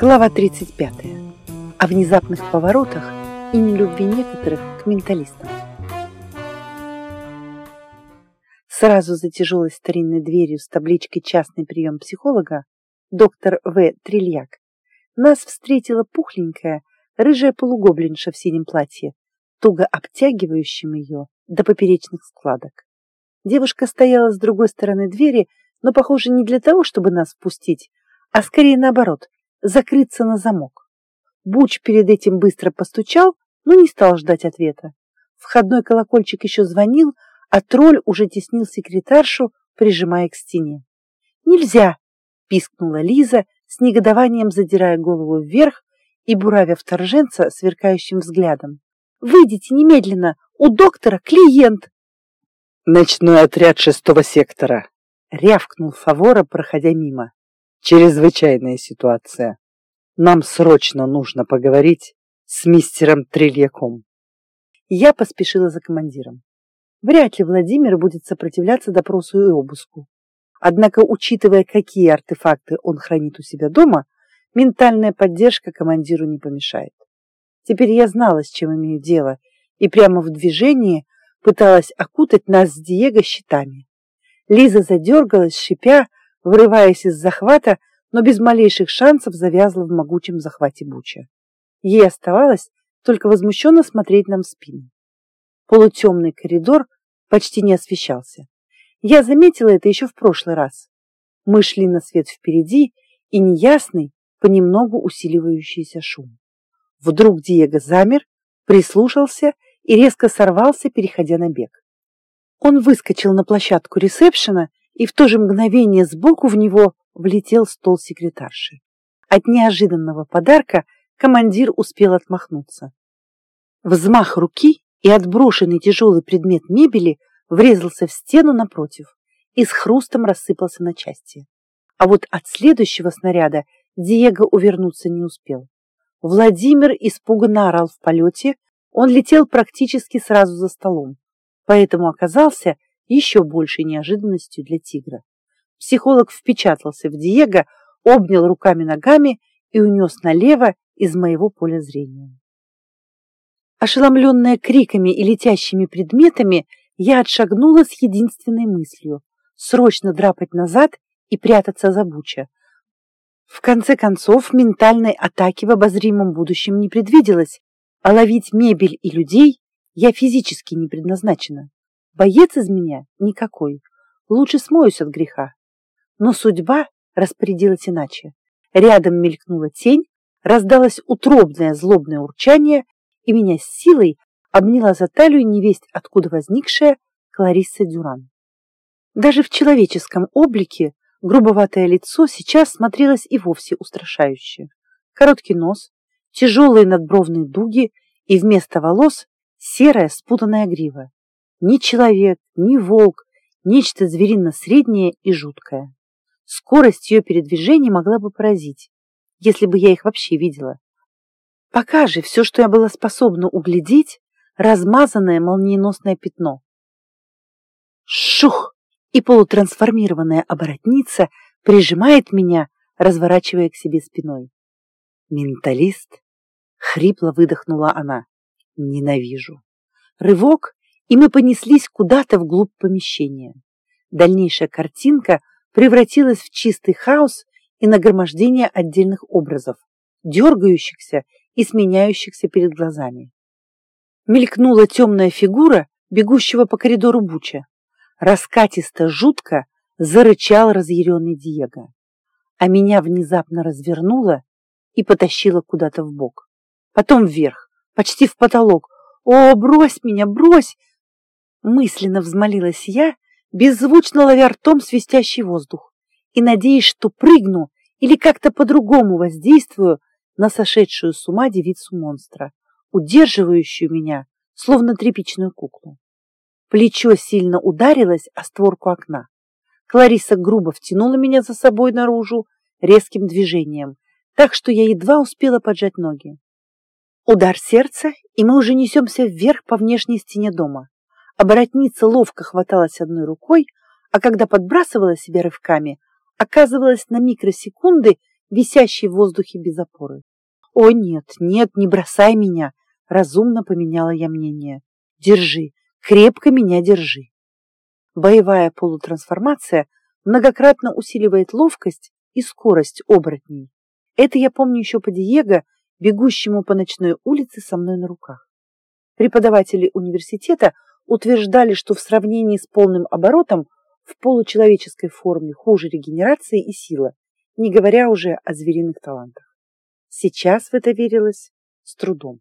Глава 35. О внезапных поворотах и нелюбви некоторых к менталистам. Сразу за тяжелой старинной дверью с табличкой «Частный прием психолога» доктор В. Трильяк нас встретила пухленькая, рыжая полугоблинша в синем платье, туго обтягивающим ее до поперечных складок. Девушка стояла с другой стороны двери, но, похоже, не для того, чтобы нас впустить, а скорее наоборот – закрыться на замок. Буч перед этим быстро постучал, но не стал ждать ответа. Входной колокольчик еще звонил, а тролль уже теснил секретаршу, прижимая к стене. «Нельзя!» – пискнула Лиза, с негодованием задирая голову вверх и буравя вторженца сверкающим взглядом. «Выйдите немедленно! У доктора клиент!» «Ночной отряд шестого сектора!» — рявкнул Фавора, проходя мимо. Чрезвычайная ситуация. Нам срочно нужно поговорить с мистером Трильяком. Я поспешила за командиром. Вряд ли Владимир будет сопротивляться допросу и обыску. Однако, учитывая, какие артефакты он хранит у себя дома, ментальная поддержка командиру не помешает. Теперь я знала, с чем имею дело, и прямо в движении пыталась окутать нас с Диего щитами. Лиза задергалась, шипя, вырываясь из захвата, но без малейших шансов завязла в могучем захвате Буча. Ей оставалось только возмущенно смотреть нам в спину. Полутемный коридор почти не освещался. Я заметила это еще в прошлый раз. Мы шли на свет впереди, и неясный, понемногу усиливающийся шум. Вдруг Диего замер, прислушался и резко сорвался, переходя на бег. Он выскочил на площадку ресепшена и в то же мгновение сбоку в него влетел стол секретарши. От неожиданного подарка командир успел отмахнуться. Взмах руки и отброшенный тяжелый предмет мебели врезался в стену напротив и с хрустом рассыпался на части. А вот от следующего снаряда Диего увернуться не успел. Владимир испуганно орал в полете, он летел практически сразу за столом, поэтому оказался еще большей неожиданностью для тигра. Психолог впечатался в Диего, обнял руками-ногами и унес налево из моего поля зрения. Ошеломленная криками и летящими предметами, я отшагнула с единственной мыслью – срочно драпать назад и прятаться за Буча. В конце концов, ментальной атаки в обозримом будущем не предвиделось, а ловить мебель и людей я физически не предназначена. Боец из меня никакой. Лучше смоюсь от греха. Но судьба распорядилась иначе. Рядом мелькнула тень, раздалось утробное злобное урчание, и меня с силой обняла за талию невесть, откуда возникшая Кларисса Дюран. Даже в человеческом облике грубоватое лицо сейчас смотрелось и вовсе устрашающе. Короткий нос, тяжелые надбровные дуги и вместо волос серая спутанная грива. Ни человек, ни волк, нечто зверино-среднее и жуткое. Скорость ее передвижений могла бы поразить, если бы я их вообще видела. Пока же все, что я была способна углядеть, размазанное молниеносное пятно. Шух! И полутрансформированная оборотница прижимает меня, разворачивая к себе спиной. «Менталист?» — хрипло выдохнула она. «Ненавижу». Рывок, и мы понеслись куда-то вглубь помещения. Дальнейшая картинка превратилась в чистый хаос и нагромождение отдельных образов, дергающихся и сменяющихся перед глазами. Мелькнула темная фигура бегущего по коридору Буча. Раскатисто, жутко зарычал разъяренный Диего. А меня внезапно развернуло и потащило куда-то в бок. Потом вверх, почти в потолок. «О, брось меня, брось!» Мысленно взмолилась я, беззвучно ловя ртом свистящий воздух, и надеясь, что прыгну или как-то по-другому воздействую на сошедшую с ума девицу монстра, удерживающую меня, словно тряпичную куклу. Плечо сильно ударилось о створку окна. Клариса грубо втянула меня за собой наружу резким движением, так что я едва успела поджать ноги. Удар сердца, и мы уже несемся вверх по внешней стене дома. Оборотница ловко хваталась одной рукой, а когда подбрасывала себя рывками, оказывалась на микросекунды висящий в воздухе без опоры. «О, нет, нет, не бросай меня!» Разумно поменяла я мнение. «Держи, крепко меня держи!» Боевая полутрансформация многократно усиливает ловкость и скорость оборотней. Это я помню еще по Диего, бегущему по ночной улице со мной на руках. Преподаватели университета утверждали, что в сравнении с полным оборотом в получеловеческой форме хуже регенерации и сила, не говоря уже о звериных талантах. Сейчас в это верилось с трудом.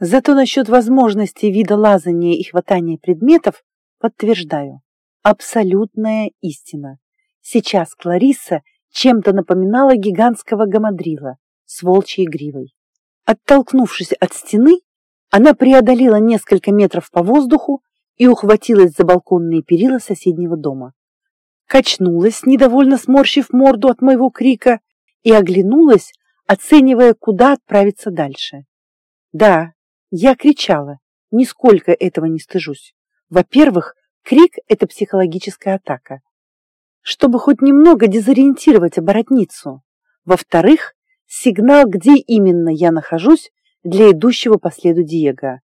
Зато насчет возможности вида лазания и хватания предметов подтверждаю. Абсолютная истина. Сейчас Клариса чем-то напоминала гигантского гамадрила с волчьей гривой. Оттолкнувшись от стены, она преодолела несколько метров по воздуху и ухватилась за балконные перила соседнего дома. Качнулась, недовольно сморщив морду от моего крика, и оглянулась, оценивая, куда отправиться дальше. Да, я кричала, нисколько этого не стыжусь. Во-первых, крик – это психологическая атака, чтобы хоть немного дезориентировать оборотницу. Во-вторых, сигнал, где именно я нахожусь для идущего по следу Диего.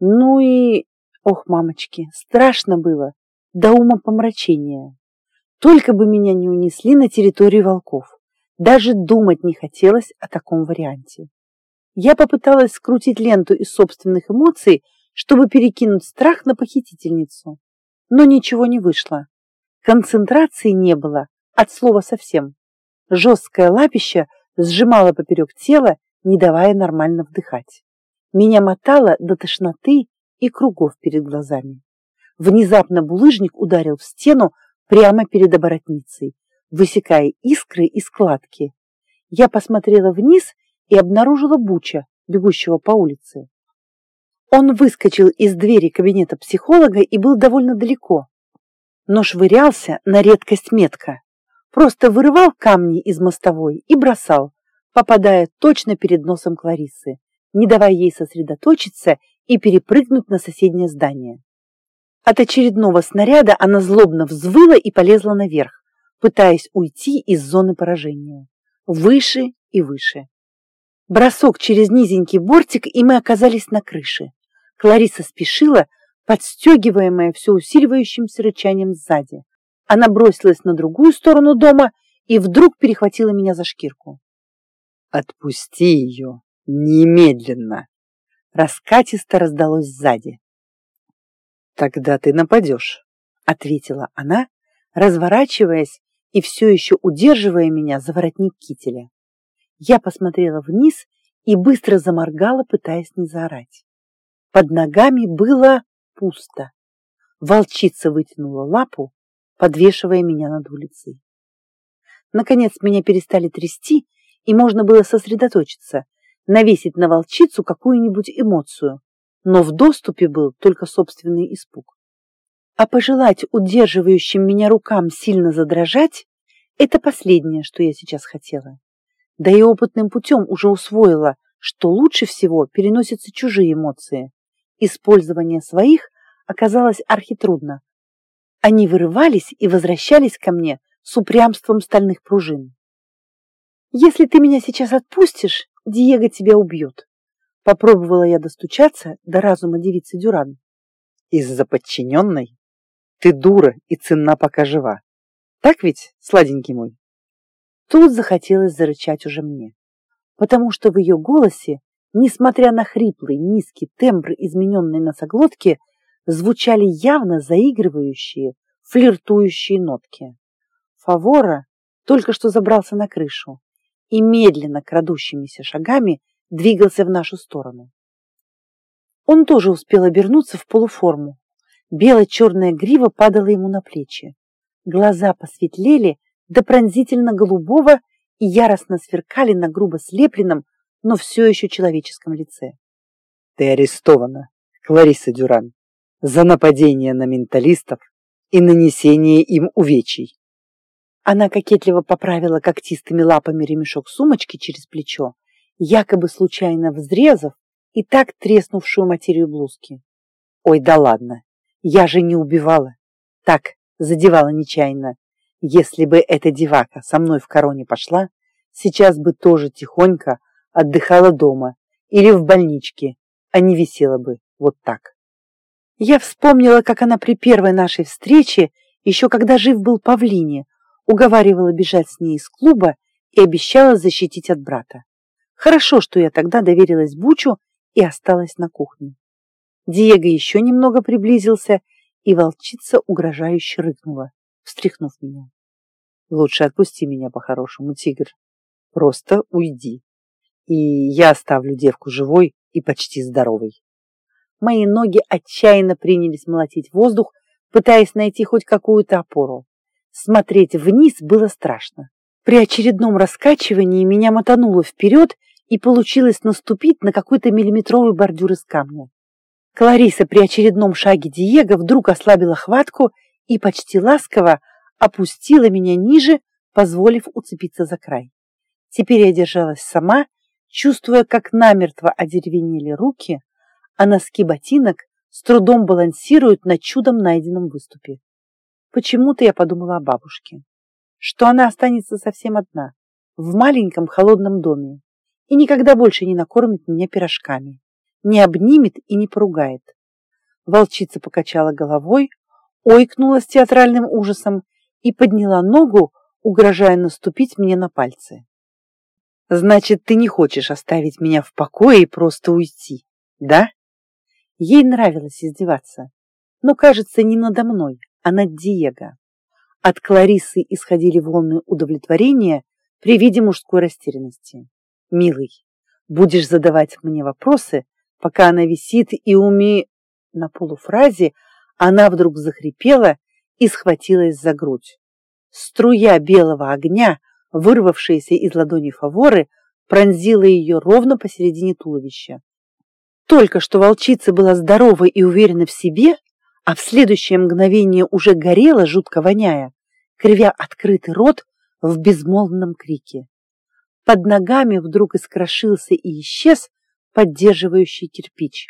Ну и... Ох, мамочки, страшно было, до ума помрачения. Только бы меня не унесли на территорию волков. Даже думать не хотелось о таком варианте. Я попыталась скрутить ленту из собственных эмоций, чтобы перекинуть страх на похитительницу. Но ничего не вышло. Концентрации не было, от слова совсем. Жесткое лапище сжимало поперек тела, не давая нормально вдыхать. Меня мотало до тошноты и кругов перед глазами. Внезапно булыжник ударил в стену прямо перед оборотницей, высекая искры и складки. Я посмотрела вниз и обнаружила Буча, бегущего по улице. Он выскочил из двери кабинета психолога и был довольно далеко, но швырялся на редкость метко. Просто вырывал камни из мостовой и бросал, попадая точно перед носом Кларисы, не давая ей сосредоточиться и перепрыгнуть на соседнее здание. От очередного снаряда она злобно взвыла и полезла наверх, пытаясь уйти из зоны поражения. Выше и выше. Бросок через низенький бортик, и мы оказались на крыше. Клариса спешила, подстегиваемая все усиливающимся рычанием сзади. Она бросилась на другую сторону дома и вдруг перехватила меня за шкирку. «Отпусти ее! Немедленно!» Раскатисто раздалось сзади. «Тогда ты нападешь», — ответила она, разворачиваясь и все еще удерживая меня за воротник кителя. Я посмотрела вниз и быстро заморгала, пытаясь не заорать. Под ногами было пусто. Волчица вытянула лапу, подвешивая меня над улицей. Наконец меня перестали трясти, и можно было сосредоточиться, навесить на волчицу какую-нибудь эмоцию, но в доступе был только собственный испуг. А пожелать удерживающим меня рукам сильно задрожать – это последнее, что я сейчас хотела. Да и опытным путем уже усвоила, что лучше всего переносятся чужие эмоции. Использование своих оказалось архитрудно. Они вырывались и возвращались ко мне с упрямством стальных пружин. «Если ты меня сейчас отпустишь, Диего тебя убьет», Попробовала я достучаться до разума девицы Дюран. Из-за подчиненной? Ты дура и ценна, пока жива. Так ведь, сладенький мой? Тут захотелось зарычать уже мне, потому что в ее голосе, несмотря на хриплый, низкий тембр измененной носоглотки, звучали явно заигрывающие, флиртующие нотки. Фавора только что забрался на крышу и медленно крадущимися шагами двигался в нашу сторону. Он тоже успел обернуться в полуформу. Бело-черная грива падала ему на плечи. Глаза посветлели до пронзительно-голубого и яростно сверкали на грубо слепленном, но все еще человеческом лице. «Ты арестована, Клариса Дюран, за нападение на менталистов и нанесение им увечий». Она кокетливо поправила когтистыми лапами ремешок сумочки через плечо якобы случайно взрезав и так треснувшую материю блузки. Ой, да ладно, я же не убивала. Так, задевала нечаянно. Если бы эта девака со мной в короне пошла, сейчас бы тоже тихонько отдыхала дома или в больничке, а не висела бы вот так. Я вспомнила, как она при первой нашей встрече, еще когда жив был Павлине, уговаривала бежать с ней из клуба и обещала защитить от брата. Хорошо, что я тогда доверилась Бучу и осталась на кухне. Диего еще немного приблизился, и волчица угрожающе рыкнула, встряхнув меня. Лучше отпусти меня по-хорошему, тигр. Просто уйди. И я оставлю девку живой и почти здоровой. Мои ноги отчаянно принялись молотить воздух, пытаясь найти хоть какую-то опору. Смотреть вниз было страшно. При очередном раскачивании меня мотануло вперед и получилось наступить на какой-то миллиметровый бордюр из камня. Клариса при очередном шаге Диего вдруг ослабила хватку и почти ласково опустила меня ниже, позволив уцепиться за край. Теперь я держалась сама, чувствуя, как намертво одеревенели руки, а носки ботинок с трудом балансируют на чудом найденном выступе. Почему-то я подумала о бабушке, что она останется совсем одна, в маленьком холодном доме, и никогда больше не накормит меня пирожками, не обнимет и не поругает. Волчица покачала головой, ойкнула с театральным ужасом и подняла ногу, угрожая наступить мне на пальцы. «Значит, ты не хочешь оставить меня в покое и просто уйти, да?» Ей нравилось издеваться, но, кажется, не надо мной, а над Диего. От Кларисы исходили волны удовлетворения при виде мужской растерянности. «Милый, будешь задавать мне вопросы, пока она висит и уми...» На полуфразе она вдруг захрипела и схватилась за грудь. Струя белого огня, вырвавшаяся из ладони Фаворы, пронзила ее ровно посередине туловища. Только что волчица была здорова и уверена в себе, а в следующее мгновение уже горела, жутко воняя, кривя открытый рот в безмолвном крике. Под ногами вдруг искрошился и исчез поддерживающий кирпич.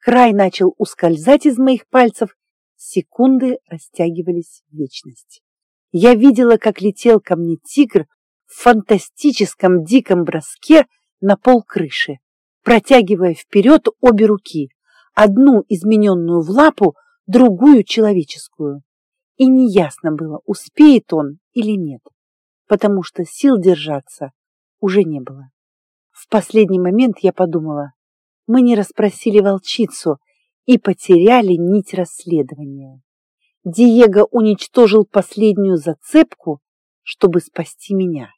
Край начал ускользать из моих пальцев, секунды растягивались в вечность. Я видела, как летел ко мне тигр в фантастическом диком броске на пол крыши протягивая вперед обе руки, одну измененную в лапу, другую человеческую. И неясно было, успеет он или нет, потому что сил держаться уже не было. В последний момент я подумала, мы не расспросили волчицу и потеряли нить расследования. Диего уничтожил последнюю зацепку, чтобы спасти меня.